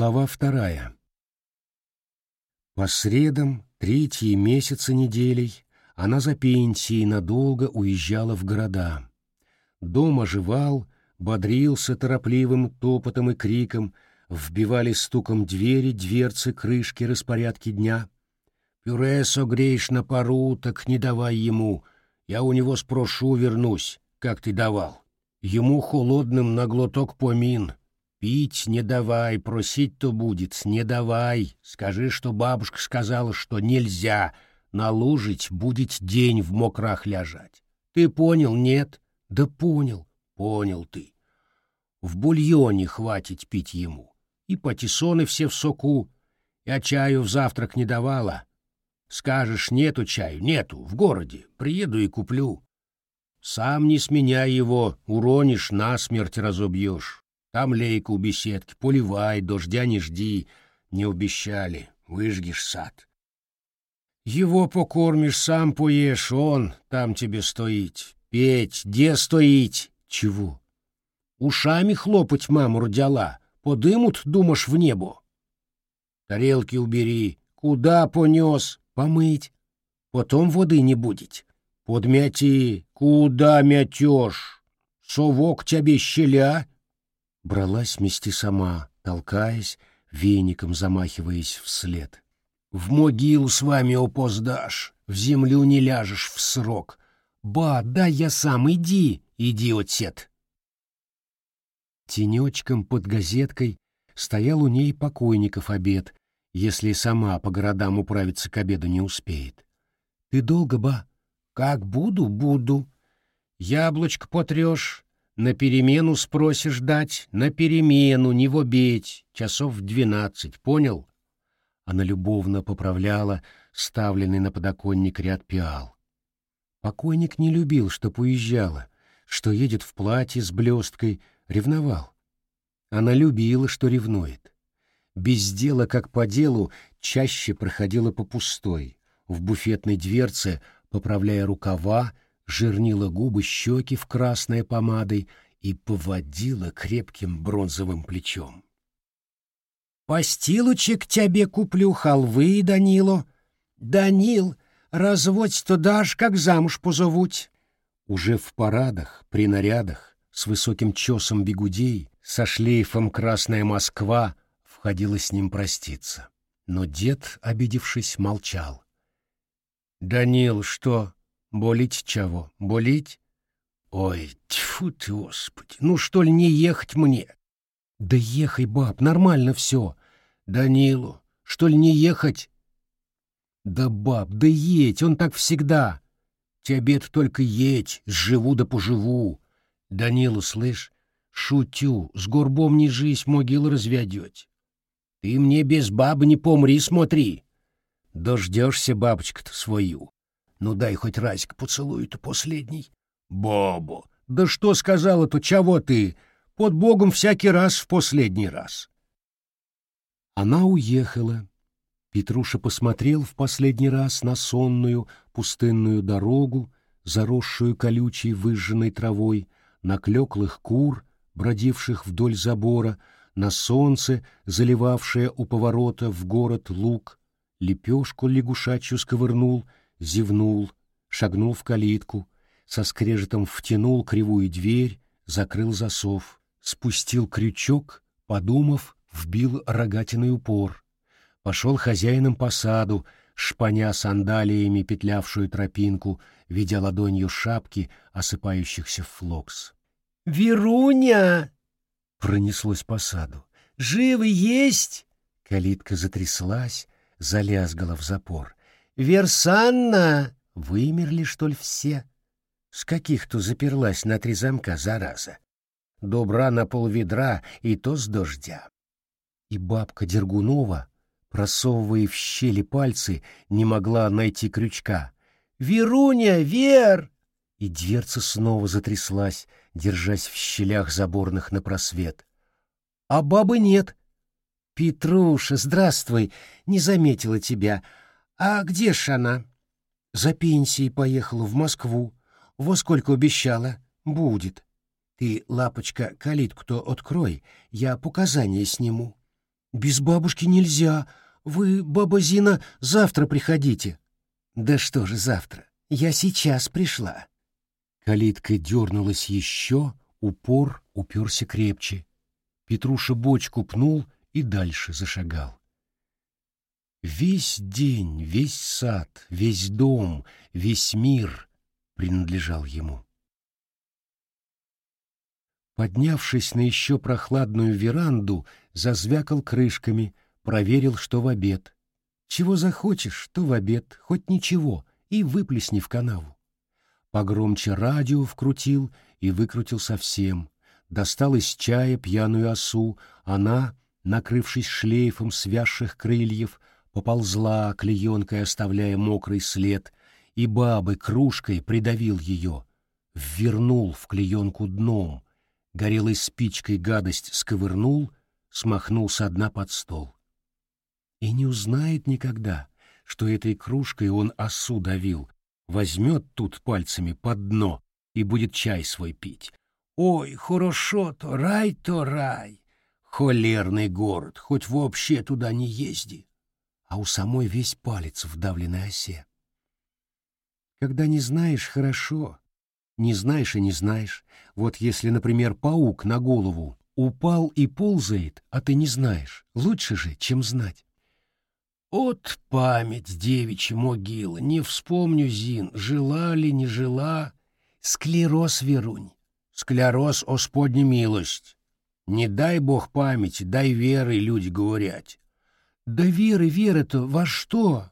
Глава вторая. По средам, третьи месяцы неделей, она за пенсией надолго уезжала в города. Дом оживал, бодрился торопливым топотом и криком, вбивали стуком двери, дверцы, крышки, распорядки дня. «Пюре согреешь на пару, так не давай ему. Я у него спрошу, вернусь, как ты давал. Ему холодным на глоток помин. Пить не давай, просить-то будет, не давай. Скажи, что бабушка сказала, что нельзя. Налужить будет день в мокрах лежать. Ты понял, нет? Да понял. Понял ты. В бульоне хватит пить ему. И патиссоны все в соку. Я чаю в завтрак не давала. Скажешь, нету чаю, нету, в городе. Приеду и куплю. Сам не сменяй его, уронишь, насмерть разобьешь. Там лейка у беседки, поливай, дождя не жди. Не обещали, выжгишь сад. Его покормишь, сам поешь, он там тебе стоит. Петь, где стоит? Чего? Ушами хлопать маму родила. Подымут, думаешь, в небо? Тарелки убери. Куда понес? Помыть. Потом воды не будет. Подмяти. Куда мятешь? Совок тебе щеля? Бралась мести сама, толкаясь, веником замахиваясь вслед. В могилу с вами опоздашь, в землю не ляжешь в срок. Ба, да я сам, иди, иди отсет. Тенечком под газеткой стоял у ней покойников обед, если сама по городам управиться к обеду не успеет. Ты долго, ба? Как буду, буду. Яблочко потрешь, на перемену спросишь дать, на перемену, не в часов в двенадцать, понял? Она любовно поправляла ставленный на подоконник ряд пиал. Покойник не любил, что уезжала, что едет в платье с блесткой, ревновал. Она любила, что ревнует. Без дела, как по делу, чаще проходила по пустой, в буфетной дверце, поправляя рукава, жирнила губы щеки в красной помадой и поводила крепким бронзовым плечом. «Постилочек тебе куплю, халвы, Данило. Данил, разводь-то дашь, как замуж позовуть». Уже в парадах, при нарядах, с высоким чесом бегудей, со шлейфом «Красная Москва» входила с ним проститься. Но дед, обидевшись, молчал. «Данил, что, болить чего? Болить? Ой, тьфу ты, Господи, ну что ли не ехать мне? Да ехай, баб, нормально все. Данилу, что ли не ехать? Да, баб, да едь, он так всегда. Тебе только едь, сживу да поживу. Данилу, слышь, шутю, с горбом не жизнь могилу разведете. Ты мне без бабы не помри, смотри. Дождешься бабочка-то свою. Ну дай хоть разик поцелуй-то последний. Бобо, да что сказала-то, чего ты? Под Богом всякий раз в последний раз. Она уехала. Петруша посмотрел в последний раз на сонную пустынную дорогу, заросшую колючей выжженной травой, на клеклых кур, бродивших вдоль забора, на солнце, заливавшее у поворота в город луг, лепешку лягушачью сковырнул — зевнул, шагнул в калитку, со скрежетом втянул кривую дверь, закрыл засов, спустил крючок, подумав, вбил рогатиный упор. Пошел хозяином по саду, шпаня сандалиями петлявшую тропинку, видя ладонью шапки, осыпающихся в флокс. «Веруня!» — пронеслось по саду. «Живы есть?» Калитка затряслась, залязгала в запор. Версанна! Вымерли, что ли, все? С каких-то заперлась на три замка, зараза. Добра на полведра, и то с дождя. И бабка Дергунова, просовывая в щели пальцы, не могла найти крючка. «Веруня, Вер!» И дверца снова затряслась, держась в щелях заборных на просвет. «А бабы нет!» «Петруша, здравствуй! Не заметила тебя. «А где ж она?» «За пенсией поехала в Москву. Во сколько обещала? Будет. Ты, лапочка, калитку-то открой, я показания сниму». Без бабушки нельзя. Вы, баба Зина, завтра приходите. Да что же завтра? Я сейчас пришла. Калитка дернулась еще, упор уперся крепче. Петруша бочку пнул и дальше зашагал. Весь день, весь сад, весь дом, весь мир принадлежал ему. Поднявшись на еще прохладную веранду, зазвякал крышками, проверил, что в обед. Чего захочешь, то в обед, хоть ничего, и выплесни в канаву. Погромче радио вкрутил и выкрутил совсем. Достал из чая пьяную осу, она, накрывшись шлейфом связших крыльев, поползла клеенкой, оставляя мокрый след, и бабы кружкой придавил ее, ввернул в клеенку дном, горелой спичкой гадость сковырнул, смахнул со дна под стол. И не узнает никогда, что этой кружкой он осу давил, возьмет тут пальцами под дно и будет чай свой пить. Ой, хорошо-то, рай-то рай! Холерный город, хоть вообще туда не езди а у самой весь палец в давленной осе. Когда не знаешь, хорошо. Не знаешь и не знаешь. Вот если, например, паук на голову упал и ползает, а ты не знаешь, лучше же, чем знать. От память девичья могила, не вспомню, Зин, жила ли, не жила. Склероз, Верунь, склероз, Господня милость. Не дай Бог памяти, дай веры, люди говорят. Да веры, веры-то во что?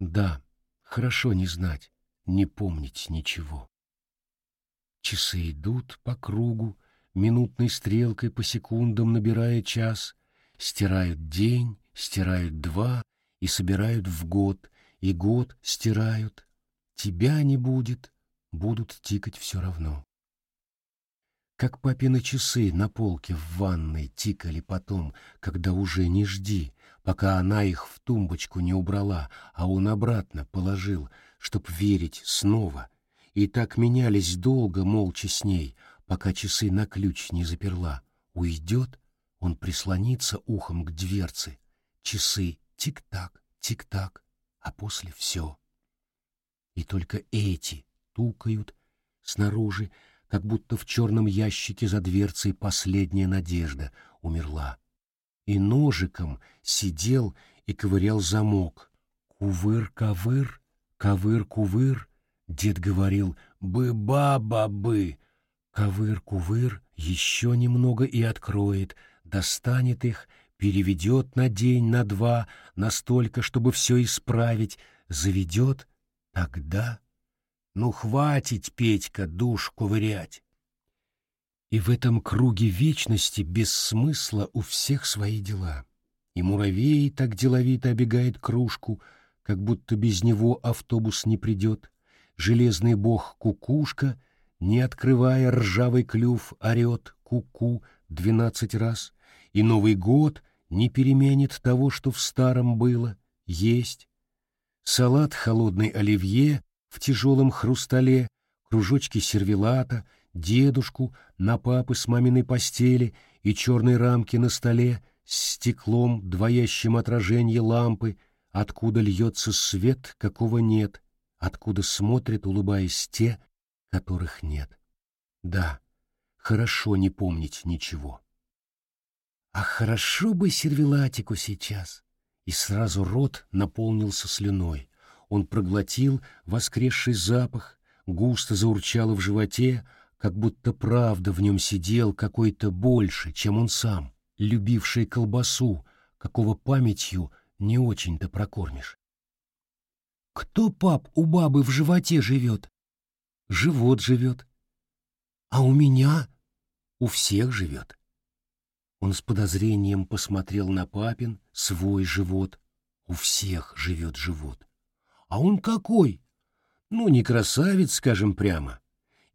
Да, хорошо не знать, не помнить ничего. Часы идут по кругу, минутной стрелкой по секундам набирая час, стирают день, стирают два и собирают в год, и год стирают. Тебя не будет, будут тикать все равно как папины часы на полке в ванной тикали потом, когда уже не жди, пока она их в тумбочку не убрала, а он обратно положил, чтоб верить снова. И так менялись долго, молча с ней, пока часы на ключ не заперла. Уйдет, он прислонится ухом к дверце. Часы тик-так, тик-так, а после все. И только эти тукают снаружи, как будто в черном ящике за дверцей последняя надежда умерла. И ножиком сидел и ковырял замок. Кувыр-ковыр, ковыр-кувыр, дед говорил «бы-ба-ба-бы». Ковыр-кувыр еще немного и откроет, достанет их, переведет на день, на два, настолько, чтобы все исправить, заведет, тогда ну, хватит, Петька, душ ковырять. И в этом круге вечности без смысла у всех свои дела. И муравей так деловито обегает кружку, как будто без него автобус не придет. Железный бог кукушка, не открывая ржавый клюв, орет ку-ку двенадцать раз. И Новый год не переменит того, что в старом было, есть. Салат холодный оливье в тяжелом хрустале, кружочки сервелата, дедушку на папы с маминой постели и черной рамки на столе с стеклом, двоящим отражение лампы, откуда льется свет, какого нет, откуда смотрят, улыбаясь, те, которых нет. Да, хорошо не помнить ничего. А хорошо бы сервелатику сейчас. И сразу рот наполнился слюной. Он проглотил воскресший запах, густо заурчало в животе, как будто правда в нем сидел какой-то больше, чем он сам, любивший колбасу, какого памятью не очень-то прокормишь. Кто, пап, у бабы в животе живет? Живот живет. А у меня? У всех живет. Он с подозрением посмотрел на папин, свой живот. У всех живет живот. А он какой? Ну, не красавец, скажем прямо.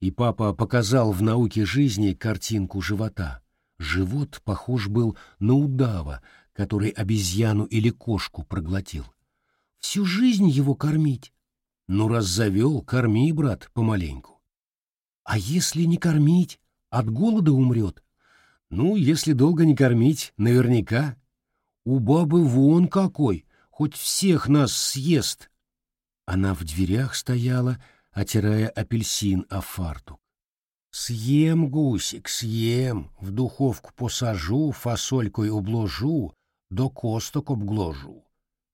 И папа показал в науке жизни картинку живота. Живот похож был на удава, который обезьяну или кошку проглотил. Всю жизнь его кормить. Ну, раз завел, корми, брат, помаленьку. А если не кормить, от голода умрет. Ну, если долго не кормить, наверняка. У бабы вон какой, хоть всех нас съест. Она в дверях стояла, отирая апельсин о фартук. Съем, гусик, съем, в духовку посажу, фасолькой обложу, до косток обгложу.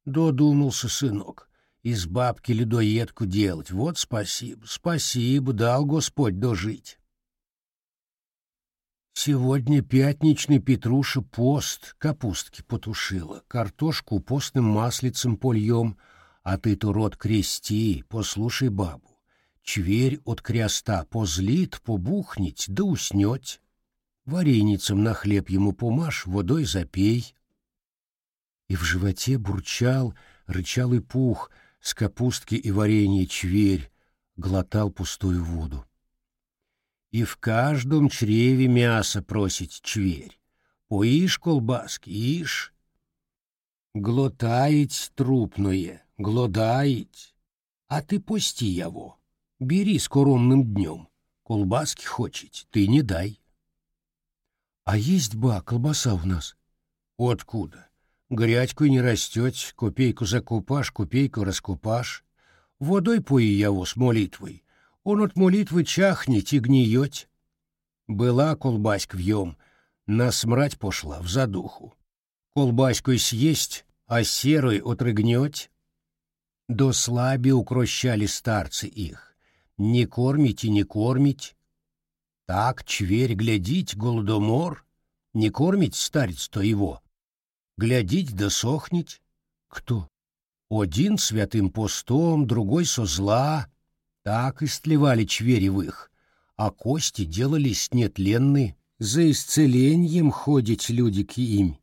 Додумался сынок, из бабки ледоедку делать. Вот спасибо, спасибо, дал Господь дожить. Сегодня пятничный Петруша пост капустки потушила, картошку постным маслицем польем, а ты-то рот крести, послушай бабу. Чверь от креста позлит, побухнить, да уснет. Вареницем на хлеб ему помашь, водой запей. И в животе бурчал, рычал и пух, с капустки и варенья чверь, глотал пустую воду. И в каждом чреве мясо просить чверь. Поишь колбаски, ишь. Глотаить трупное, глодаить, а ты пусти его. Бери скоромным днем. Колбаски хочет, ты не дай. А есть ба, колбаса у нас. Откуда? Грядьку не растет, копейку закупаш, копейку раскупаш. Водой пои его с молитвой. Он от молитвы чахнет и гниет. Была колбаська вьем, насмрать пошла в задуху. Колбаську съесть, а серой отрыгнет. До слаби укрощали старцы их не кормить и не кормить. Так, чверь, глядить, голодомор, не кормить старец-то его. Глядить да сохнить. Кто? Один святым постом, другой со зла. Так истлевали их, а кости делались нетленны, за исцелением ходить люди к им.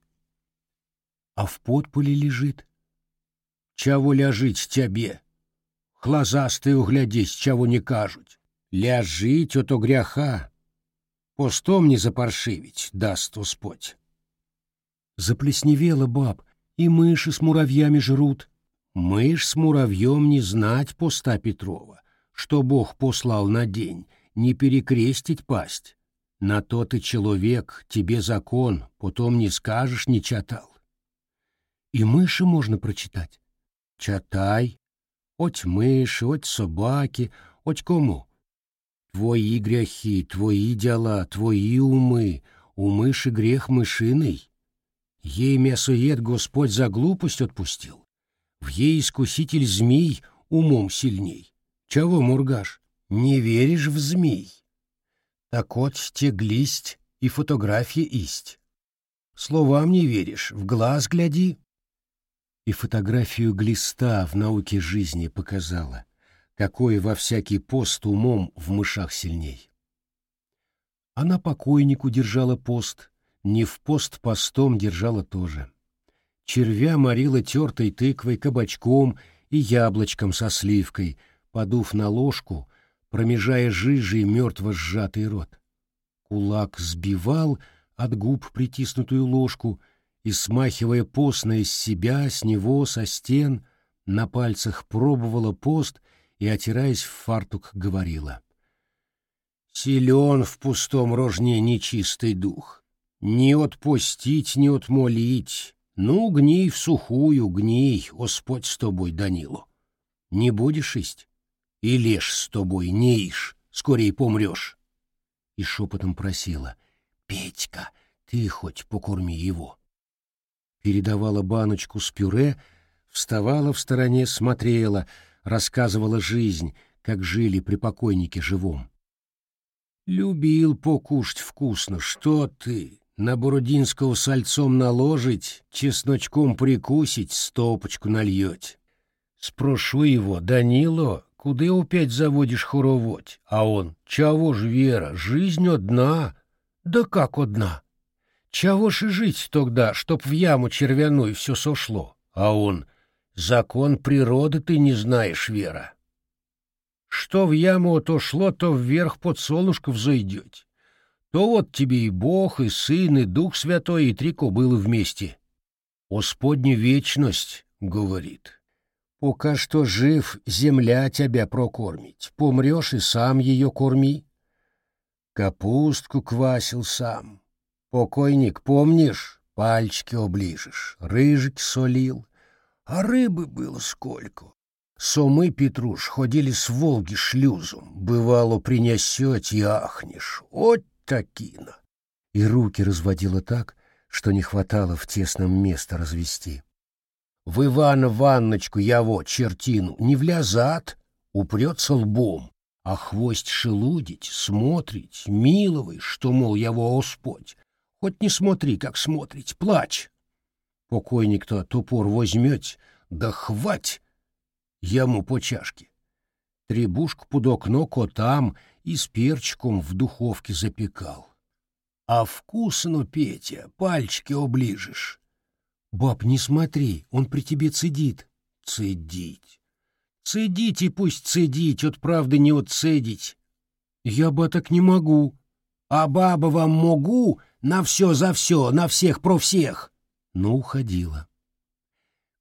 А в подполе лежит. Чего ляжить тебе? Глазастые углядись, чего не кажуть. Ляжить ото гряха. Постом не запаршивить, даст Господь. Заплесневела баб, и мыши с муравьями жрут. Мышь с муравьем не знать поста Петрова, что Бог послал на день, не перекрестить пасть. На то ты человек, тебе закон, потом не скажешь, не читал И мыши можно прочитать. Читай, Оть миші, оть собаки, оть кому. Твої гряхи, твої дела, твої уми, у мыши грех мышиный. Ей мясоед Господь за глупость отпустил. В ей искуситель змей умом сильней. Чего, Мургаш, не веришь в змей? Так вот, теглисть и фотография исть. Словам не веришь, в глаз гляди и фотографию глиста в науке жизни показала, какой во всякий пост умом в мышах сильней. Она покойнику держала пост, не в пост постом держала тоже. Червя морила тертой тыквой, кабачком и яблочком со сливкой, подув на ложку, промежая жижей мертво сжатый рот. Кулак сбивал от губ притиснутую ложку — и, смахивая постно из себя, с него, со стен, на пальцах пробовала пост и, отираясь в фартук, говорила. «Силен в пустом рожне нечистый дух. Не отпустить, не отмолить. Ну, гней в сухую, гней, Господь с тобой, Данилу. Не будешь есть? И лишь с тобой не ишь, скорее помрешь». И шепотом просила. «Петька, ты хоть покорми его» передавала баночку с пюре, вставала в стороне, смотрела, рассказывала жизнь, как жили при покойнике живом. «Любил покушать вкусно, что ты? На Бородинского сальцом наложить, чесночком прикусить, стопочку нальете. Спрошу его, Данило, куда опять заводишь хороводь? А он, чего ж, Вера, жизнь одна. Да как одна? Чего ж и жить тогда, чтоб в яму червяную все сошло? А он, закон природы ты не знаешь, Вера. Что в яму то шло, то вверх под солнышко взойдете. То вот тебе и Бог, и Сын, и Дух Святой, и три кобылы вместе. Господня вечность, — говорит. Пока что жив, земля тебя прокормить. Помрешь и сам ее корми. Капустку квасил сам, Покойник, помнишь, пальчики оближешь, рыжик солил. А рыбы было сколько. Сомы, Петруш, ходили с Волги шлюзом. Бывало, принесете и ахнешь. Вот такина. И руки разводила так, что не хватало в тесном место развести. В Ивана Ванночку я вот чертину не влязат, упрется лбом, а хвость шелудить, смотрить, миловый, что, мол, его Господь. Хоть не смотри, как смотрить, плачь. Покойник-то топор возьмет, да хвать ему по чашке. Требушку под окно котам и с перчиком в духовке запекал. А вкусно, Петя, пальчики оближешь. Баб, не смотри, он при тебе цедит. Цедить. Цедите пусть цедить, от правды не отцедить. Я бы так не могу. А баба вам могу на все за все, на всех про всех. Но уходила.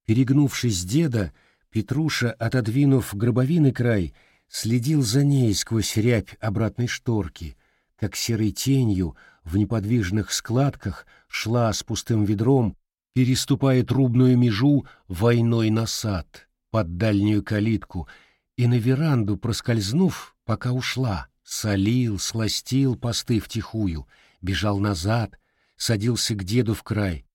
Перегнувшись деда, Петруша, отодвинув гробовины край, следил за ней сквозь рябь обратной шторки, как серой тенью в неподвижных складках шла с пустым ведром, переступая трубную межу войной на сад, под дальнюю калитку, и на веранду проскользнув, пока ушла, солил, сластил посты втихую, бежал назад, садился к деду в край,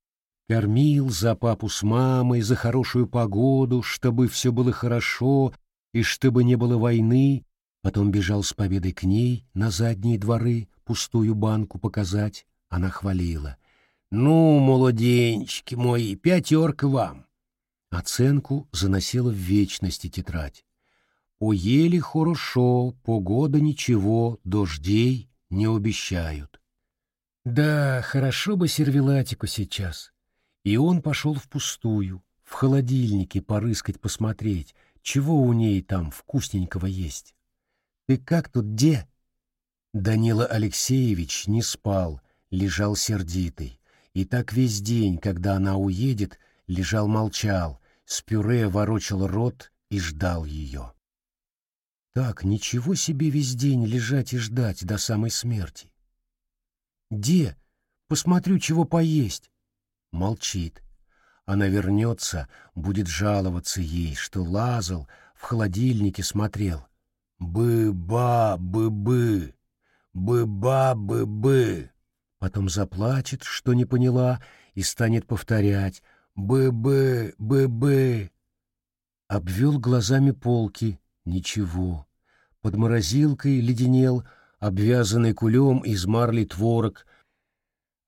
кормил за папу с мамой, за хорошую погоду, чтобы все было хорошо и чтобы не было войны, потом бежал с победой к ней на задние дворы, пустую банку показать. Она хвалила. «Ну, молоденчики мои, пятерка вам!» Оценку заносила в вечности тетрадь. Поели хорошо, погода ничего, дождей не обещают. Да, хорошо бы сервелатику сейчас. И он пошел впустую, в холодильнике порыскать посмотреть, чего у ней там вкусненького есть. Ты как тут, где? Данила Алексеевич не спал, лежал сердитый. И так весь день, когда она уедет, лежал молчал, с пюре ворочал рот и ждал ее. Так, ничего себе весь день лежать и ждать до самой смерти. Где? Посмотрю, чего поесть. Молчит. Она вернется, будет жаловаться ей, что лазал, в холодильнике смотрел. Бы-ба, бы-бы. «Бы-ба-бы-бы». Потом заплачет, что не поняла, и станет повторять «бы-бы, бы-бы». Обвел глазами полки. Ничего. Под морозилкой леденел, обвязанный кулем из марли творог,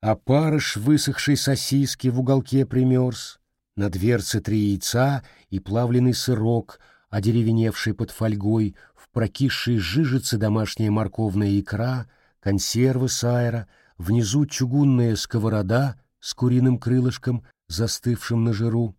а парыш высохшей сосиски в уголке примерз, на дверце три яйца и плавленый сырок, одеревеневший под фольгой, прокисшие жижицы домашняя морковная икра, консервы сайра, внизу чугунная сковорода с куриным крылышком, застывшим на жиру.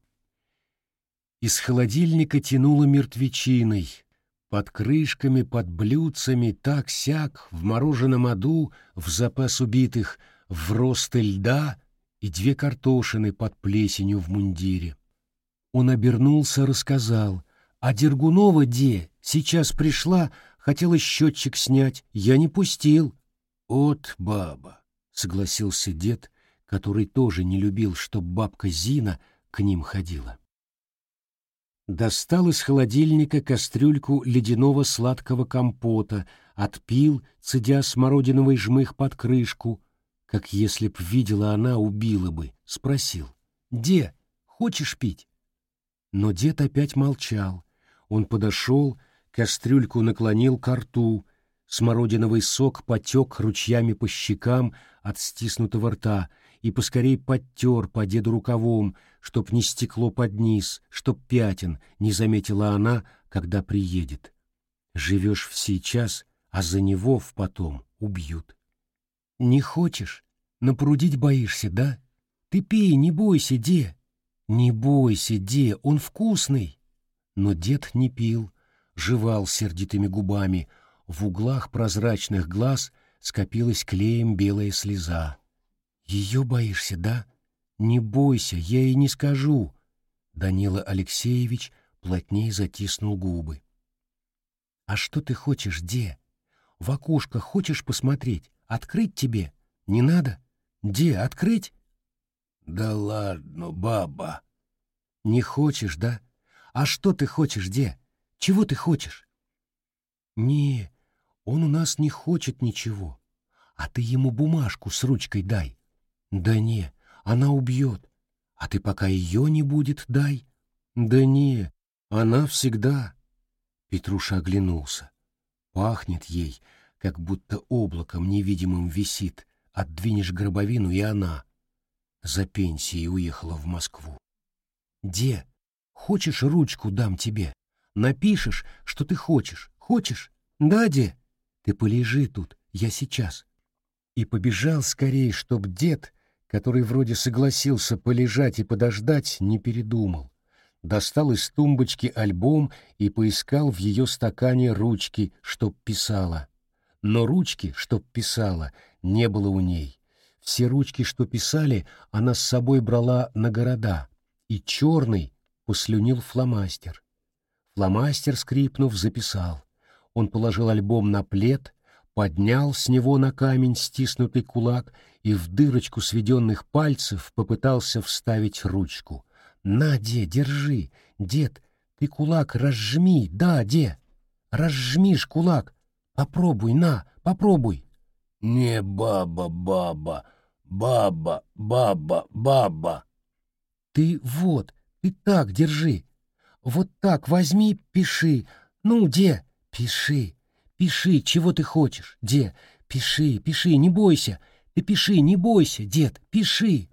Из холодильника тянуло мертвечиной. Под крышками, под блюдцами, так-сяк, в мороженом аду, в запас убитых, в росты льда и две картошины под плесенью в мундире. Он обернулся, рассказал. «А Дергунова де? Сейчас пришла, хотела счетчик снять, я не пустил. От баба, согласился дед, который тоже не любил, чтоб бабка Зина к ним ходила. Достал из холодильника кастрюльку ледяного сладкого компота, отпил, цедя смородиновый жмых под крышку, как если б видела она, убила бы, спросил. «Де, хочешь пить?» Но дед опять молчал. Он подошел, кастрюльку наклонил к рту, смородиновый сок потек ручьями по щекам от стиснутого рта и поскорей подтер по деду рукавом, чтоб не стекло под низ, чтоб пятен не заметила она, когда приедет. Живешь в сейчас, а за него в потом убьют. Не хочешь? Напрудить боишься, да? Ты пей, не бойся, де. Не бойся, де, он вкусный. Но дед не пил, жевал сердитыми губами, в углах прозрачных глаз скопилась клеем белая слеза. «Ее боишься, да? Не бойся, я ей не скажу!» Данила Алексеевич плотнее затиснул губы. «А что ты хочешь, де? В окошко хочешь посмотреть? Открыть тебе? Не надо? Де, открыть? Да ладно, баба. Не хочешь, да? А что ты хочешь, де? Чего ты хочешь? Не, он у нас не хочет ничего. А ты ему бумажку с ручкой дай. Да не, она убьет. А ты пока ее не будет, дай. Да не, она всегда. Петруша оглянулся. Пахнет ей, как будто облаком невидимым висит. Отдвинешь гробовину, и она за пенсией уехала в Москву. Де, хочешь ручку дам тебе? Напишешь, что ты хочешь. Хочешь? Да, де? Ты полежи тут, я сейчас. И побежал скорее, чтоб дед, который вроде согласился полежать и подождать, не передумал достал из тумбочки альбом и поискал в ее стакане ручки, чтоб писала. Но ручки, чтоб писала, не было у ней. Все ручки, что писали, она с собой брала на города, и черный послюнил фломастер. Фломастер, скрипнув, записал. Он положил альбом на плед, поднял с него на камень стиснутый кулак и в дырочку сведенных пальцев попытался вставить ручку — «На, де, держи! Дед, ты кулак разжми, да, де! Разжмишь кулак! Попробуй, на, попробуй!» «Не баба, баба, баба, баба, баба!» «Ты вот, ты так держи! Вот так возьми, пиши! Ну, де, пиши! Пиши, чего ты хочешь, де! Пиши, пиши, не бойся! Ты пиши, не бойся, дед, пиши!»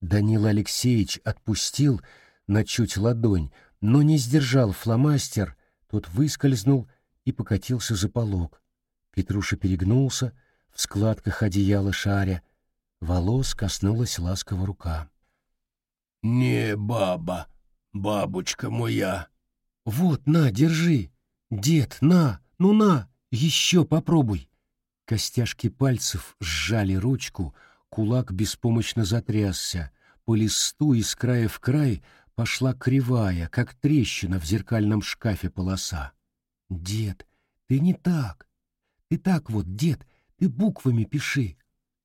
Данил Алексеевич отпустил на чуть ладонь, но не сдержал фломастер, тот выскользнул и покатился за полог. Петруша перегнулся, в складках одеяла шаря. Волос коснулась ласково рука. «Не баба, бабочка моя!» «Вот, на, держи! Дед, на, ну на, еще попробуй!» Костяшки пальцев сжали ручку, Кулак беспомощно затрясся. По листу из края в край пошла кривая, как трещина в зеркальном шкафе полоса. «Дед, ты не так. Ты так вот, дед, ты буквами пиши».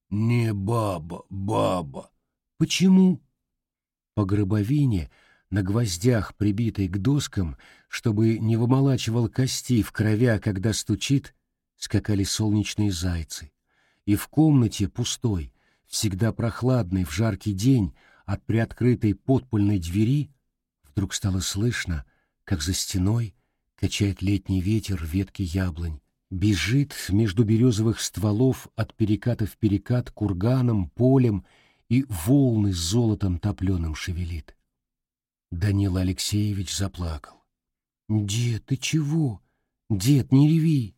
«Не баба, баба». «Почему?» По гробовине, на гвоздях, прибитой к доскам, чтобы не вымолачивал кости в кровя, когда стучит, скакали солнечные зайцы. И в комнате пустой, всегда прохладный в жаркий день, от приоткрытой подпольной двери, вдруг стало слышно, как за стеной качает летний ветер ветки яблонь, бежит между березовых стволов от переката в перекат курганом, полем и волны с золотом топленым шевелит. Данил Алексеевич заплакал. «Дед, ты чего? Дед, не реви!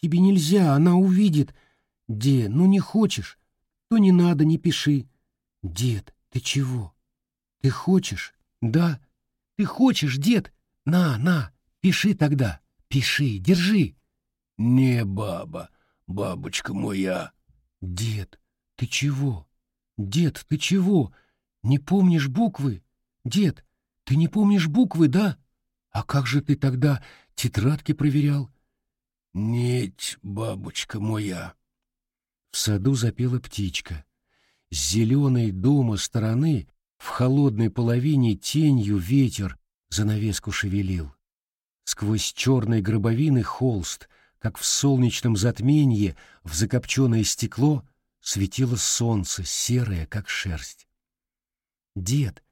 Тебе нельзя, она увидит! Дед, ну не хочешь? то не надо, не пиши. Дед, ты чего? Ты хочешь? Да. Ты хочешь, дед? На, на, пиши тогда. Пиши, держи. Не баба, бабочка моя. Дед, ты чего? Дед, ты чего? Не помнишь буквы? Дед, ты не помнишь буквы, да? А как же ты тогда тетрадки проверял? Нет, бабочка моя. В саду запела птичка. С зеленой дома стороны в холодной половине тенью ветер занавеску шевелил. Сквозь черной гробовины холст, как в солнечном затменье в закопченное стекло, светило солнце, серое, как шерсть. «Дед,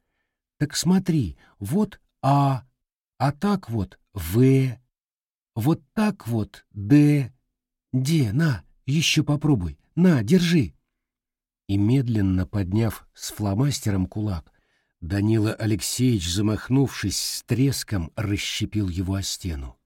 так смотри, вот А, а так вот В, вот так вот Д. Де, на, еще попробуй. На, держи!» И медленно подняв с фломастером кулак, Данила Алексеевич, замахнувшись с треском, расщепил его о стену.